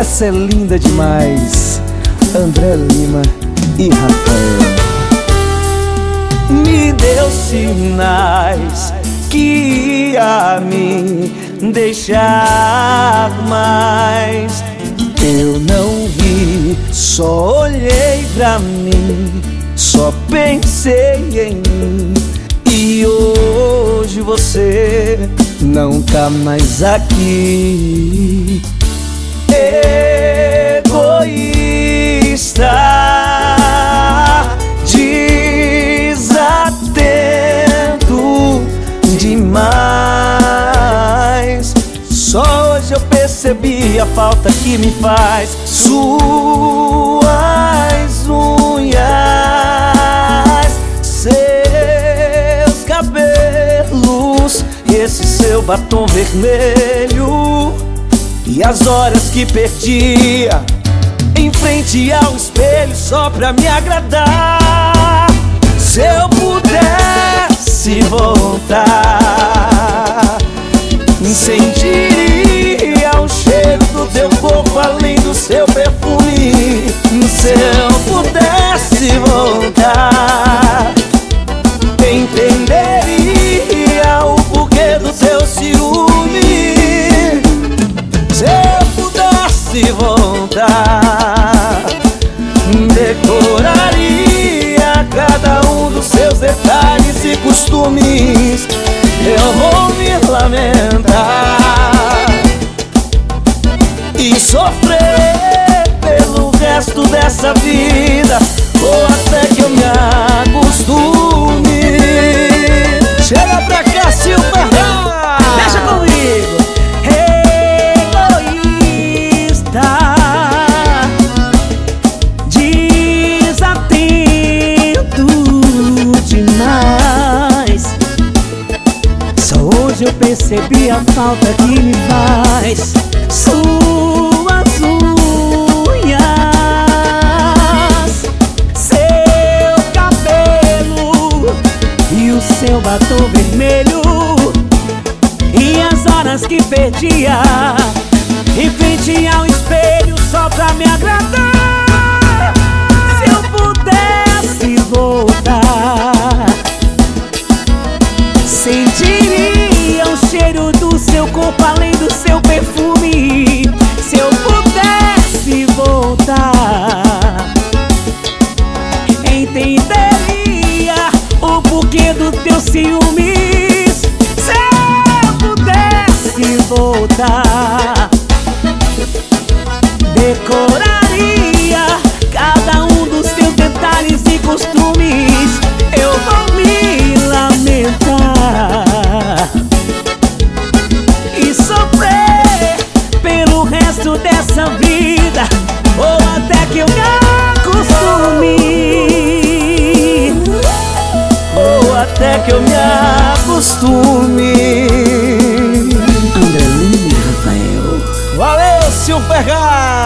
Essa é linda demais. André Lima e Rafael. Me deu sinais que ia me deixar mais. Eu não vi, só olhei pra mim, só pensei em mim. E hoje você não tá mais aqui. Egoísta, desatento demais. Só hoje eu percebi a falta que me faz suas unhas, seus cabelos, esse seu batom vermelho e as horas que perdia em frente ao espelho só pra me agradar. Se eu pudesse pudesse voltar, decoraria cada um dos seus detalhes e costumes. Eu vou me lamentar e sofrer pelo resto dessa vida, demais. Só hoje eu percebi a falta que me faz. Suas unhas, seu cabelo e o seu batom vermelho. E as horas que perdia Em frente ao espelho só pra me Sentiria o cheiro do seu corpo além do seu perfume. Se eu pudesse voltar Entenderia o porquê do teu ciúmes. Se eu pudesse voltar Decoraria resto dessa vida Ou até que eu me acostume Ou até que eu me acostume. André Lima Rafael Valeu, Silvergar!